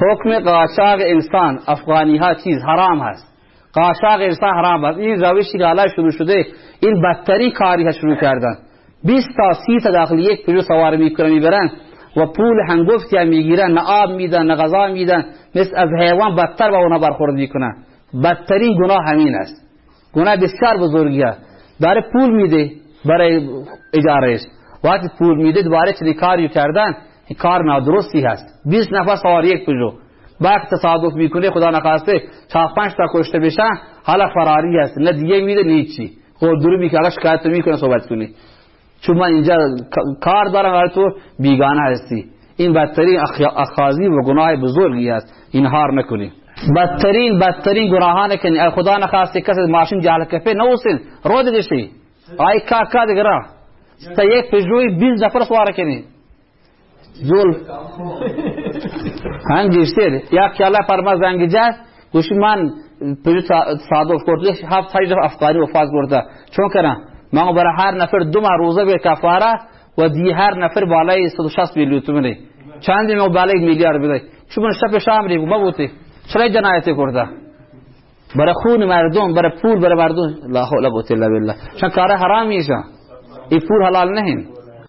حکم قاچاق انسان افغانی ها چیز حرام هست. قاچاق انسان حرام هست. این روشی که شروع شده این بدترین کاری ها شروع کردن. 20 تا 30 تا داخل یک پیرو سوار می‌کنن می‌برن و پول هنگفتی هم می‌گیرن نه آب میدن نه غذا میدن. مثل از حیوان بدتر با اونا برخورد می‌کنن. بدترین گناه همین است. گناه بسیار بزرگیه داره پول میده برای اجارهش وقتی پول میده دوباره چنین کاری کردن. کار نادرستی هست. 20 نفر سوار یک پژو بعد تصادف می‌کنه خدا نخواسته چهار پنج تا کشته بشن حالا فراری هست. نه دیگه میده نه چی خود دور می‌کنه شکایت می‌کنه صحبت کنی. چون من اینجا کار دارم ولی تو بیگانه هستی. این بدترین اخاذی و گناه بزرگی است این هار نکنی. بدترین بدترین گناهانه که خدا نخواسته کسی ماشین جهل کفه نوسین. رو دیگه شی آی کا کا دیگه را. تا یک پژوی 20 نفر سوار کنی. که الله فرما زنگ جاست گوشی من پژو تصادف کرده هفت هشت افغانی وفات کرده چون کنم من برای هر نفر دو ماه روزه به کفاره و دی هر نفر بالای 160 میلیون تومنه چند می بالای میلیارد بده چون من شب شام ریگو مبوتی چرا جنایت کرده برای خون مردم برای پول برای مردم لا حول ولا قوه الا بالله چون کار حرامی این پول حلال نهین